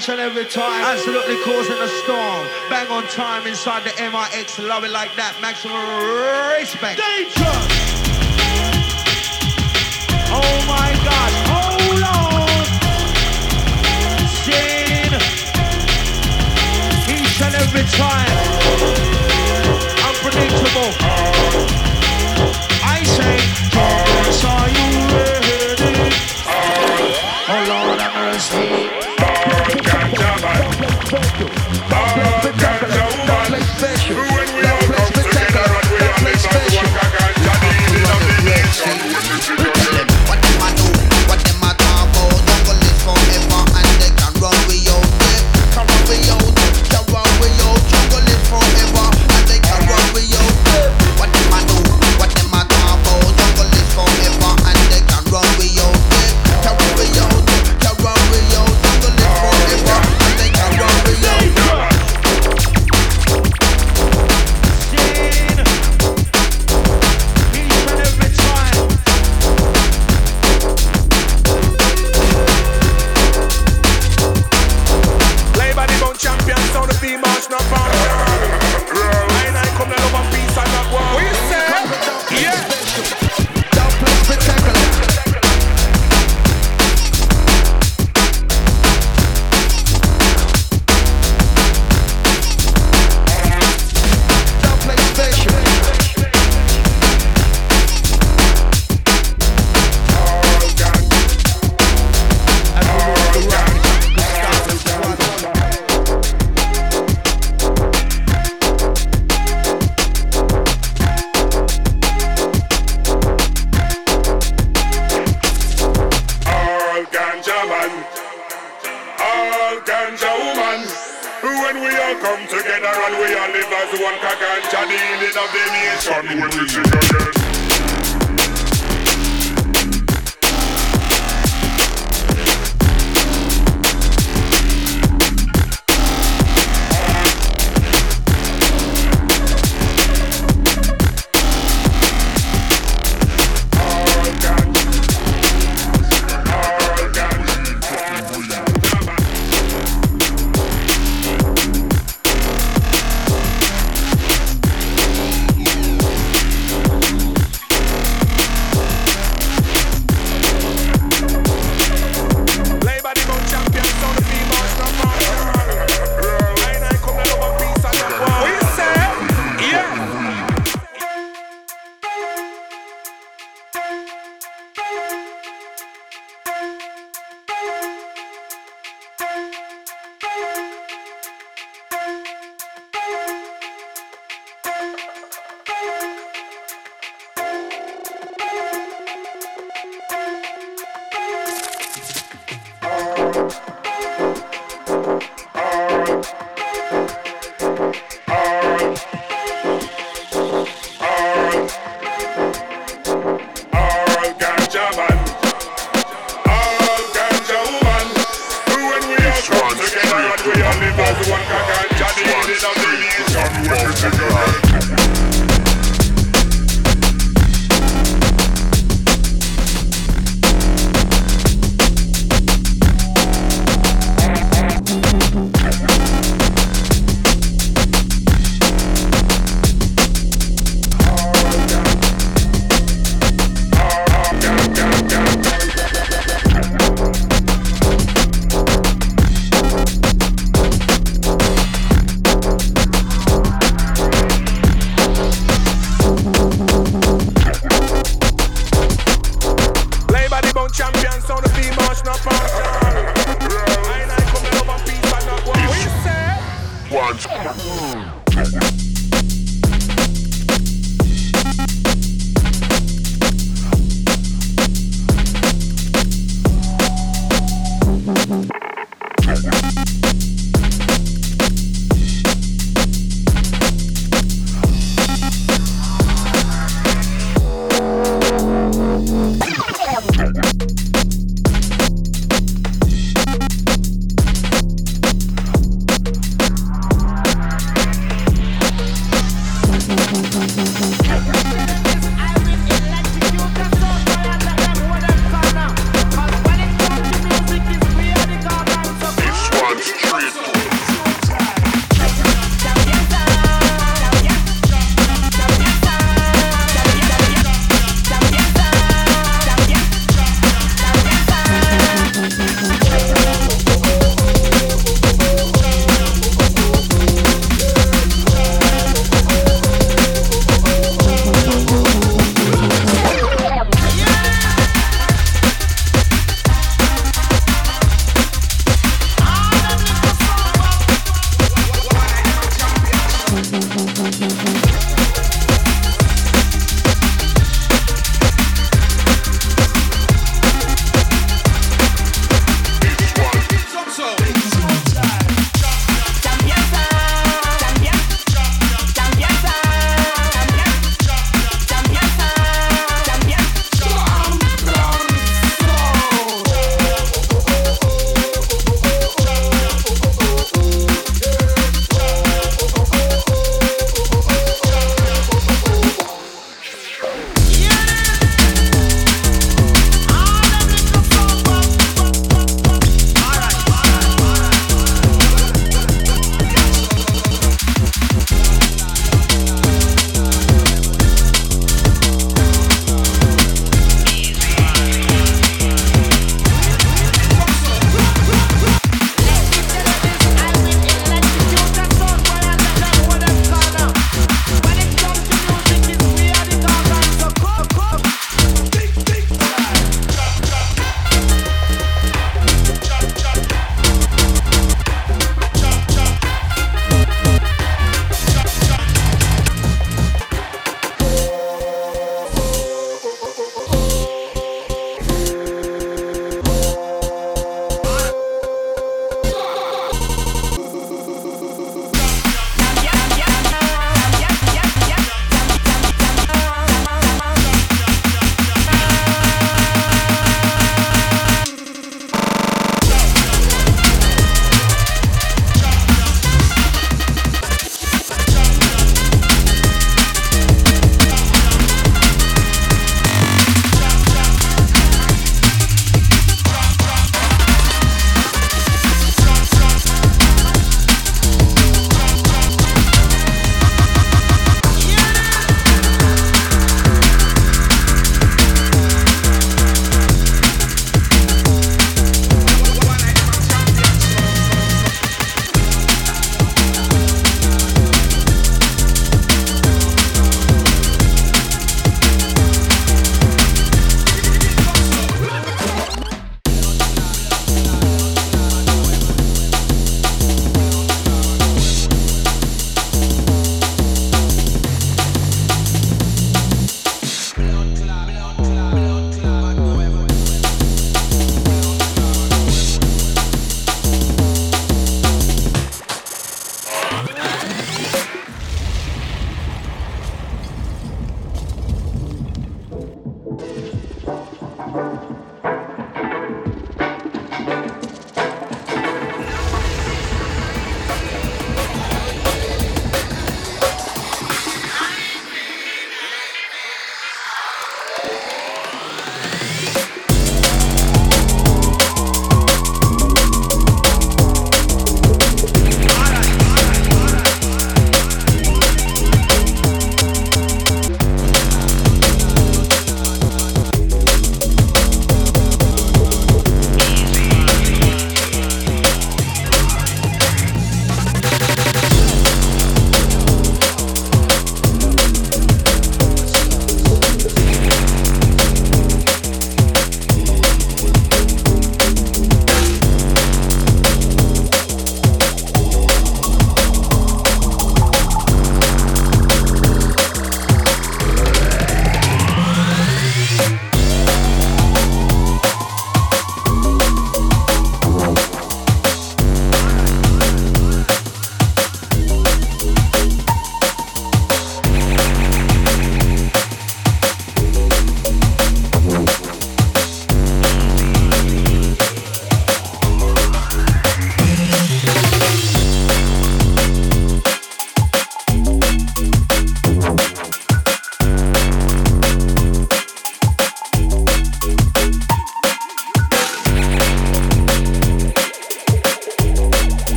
each and every time. Absolutely causing a storm. Bang on time inside the MIX. Love it like that. Maximum respect. Danger! Oh my gosh, hold on! Scene! Each and every time.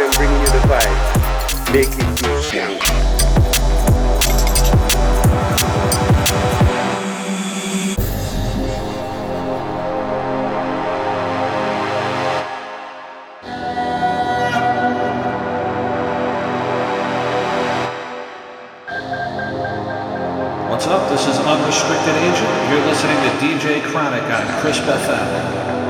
and bringing you the vibe. Make it feel. What's up? This is Unrestricted Agent. You're listening to DJ Kronic on Krisp FM.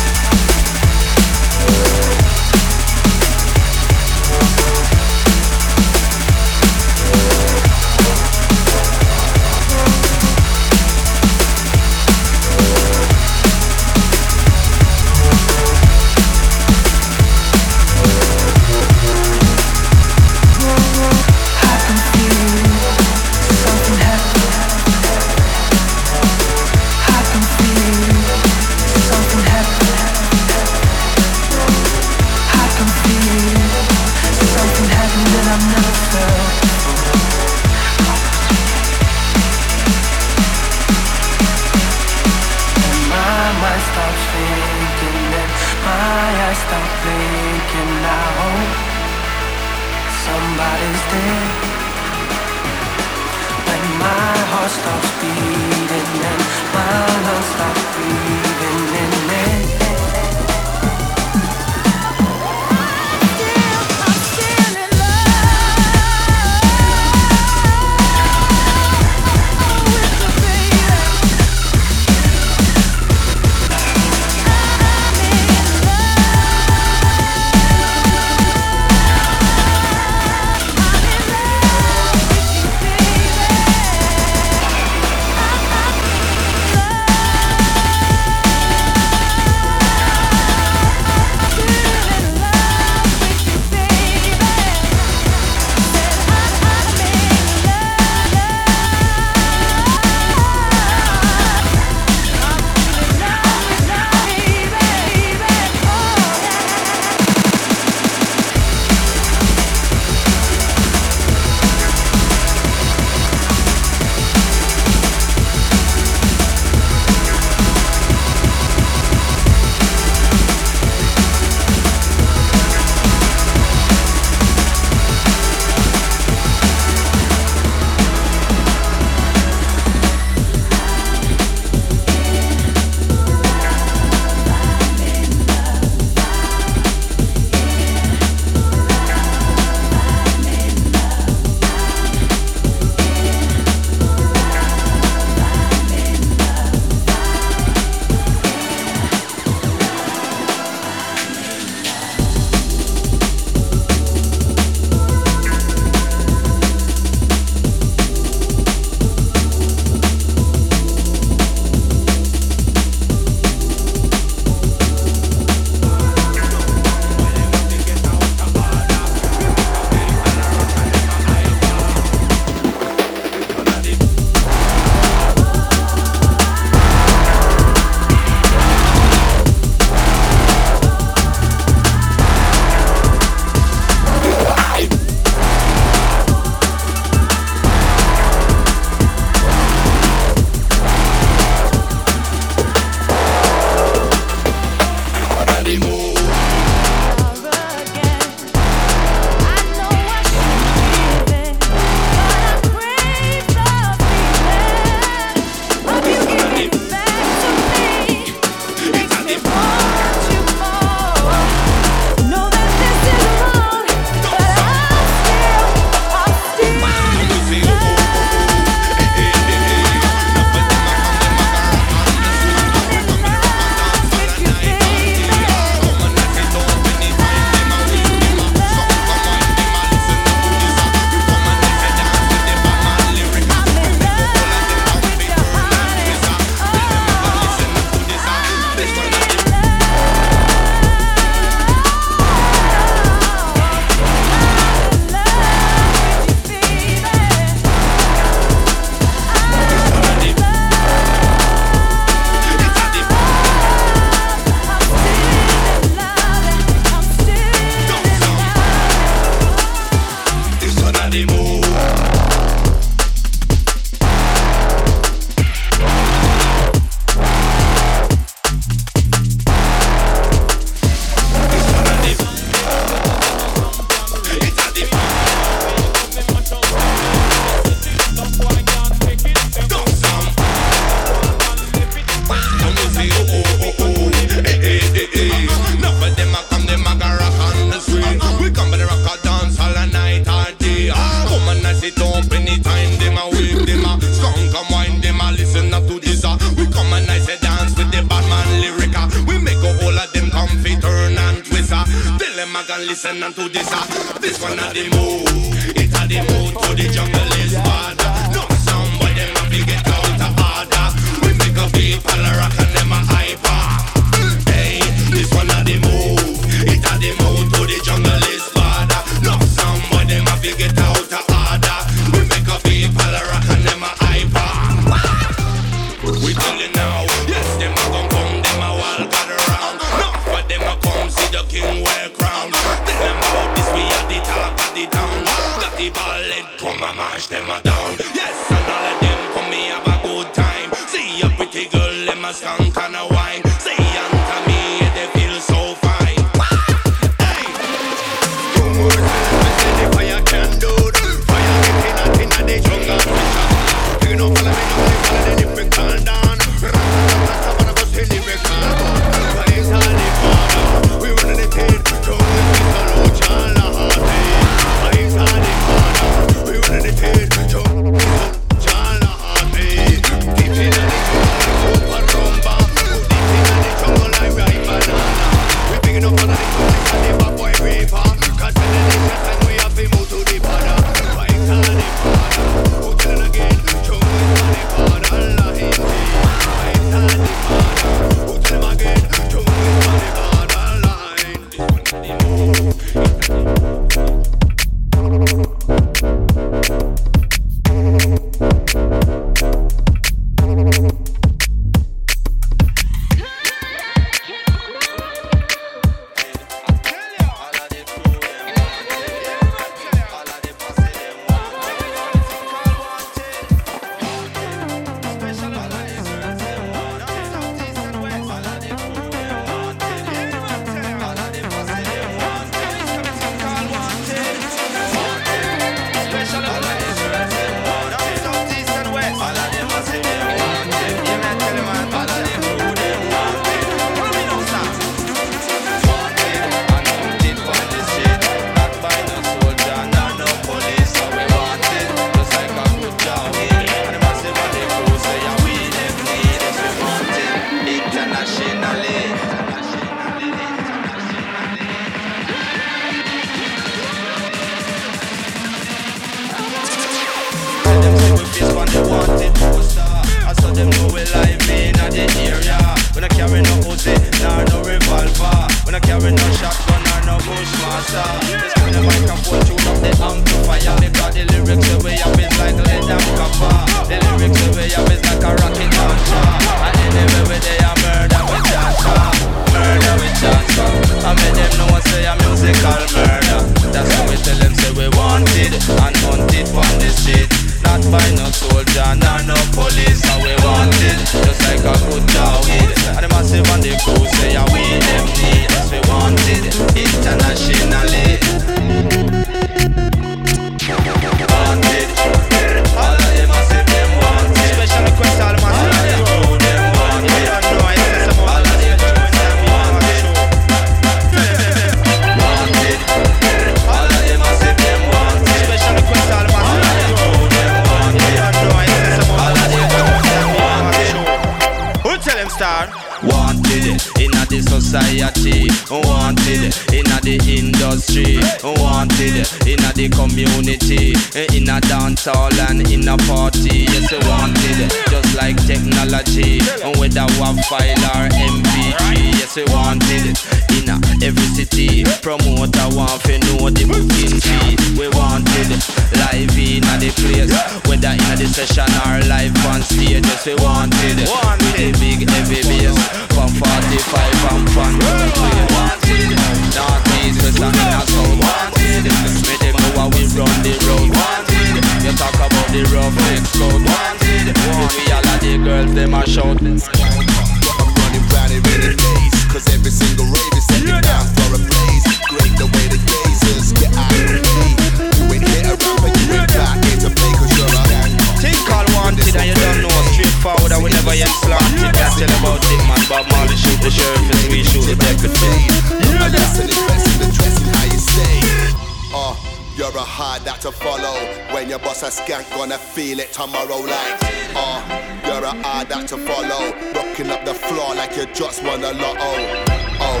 Feel it tomorrow like Uh, you're a hard act to follow Rocking up the floor like you just won a lotto Uh, Oh,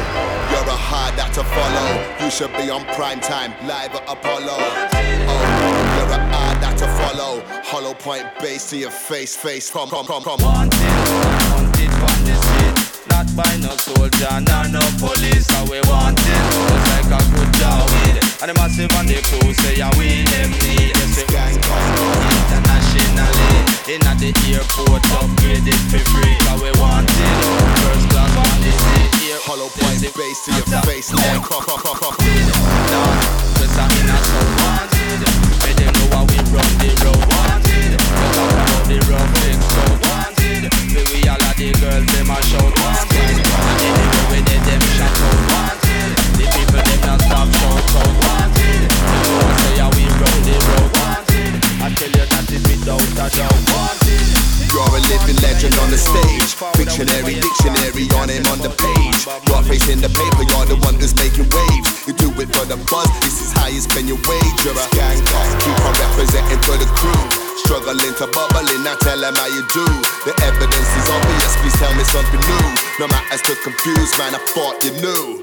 you're a hard act to follow. You should be on prime time, live at Apollo. Oh, you're a hard act to follow. Hollow point bass to your face, face. Come, come, come, come. Wanted, wanted from the street. Not by no soldier, nor no police. How we wanted, just like a good job. And the massive and the crew say, yeah, we them need. Yes, we gang internationally. In at the airport, upgraded for free. How we wanted, first class. Here, Hollow point bass to your face, like come, come. Just a in a so wanted. Make them know how we run the road. Wanted. Just talk about the rough things so wanted. We all the girls them shout wanted. And we dey them shout out wanted. The people them not stop shout out wanted. Boys say how we run the road. I tell you that is without a doubt. You're a living legend on the stage. Dictionary, dictionary on him on the page. Your face in the paper, you're the one who's making waves. You do it for the buzz, this is how you spend your wage. You're a gang keep on representing for the crew. Struggling to bubbling, now tell them how you do. The evidence is obvious, please tell me something new. No matter to confused, man, I thought you knew.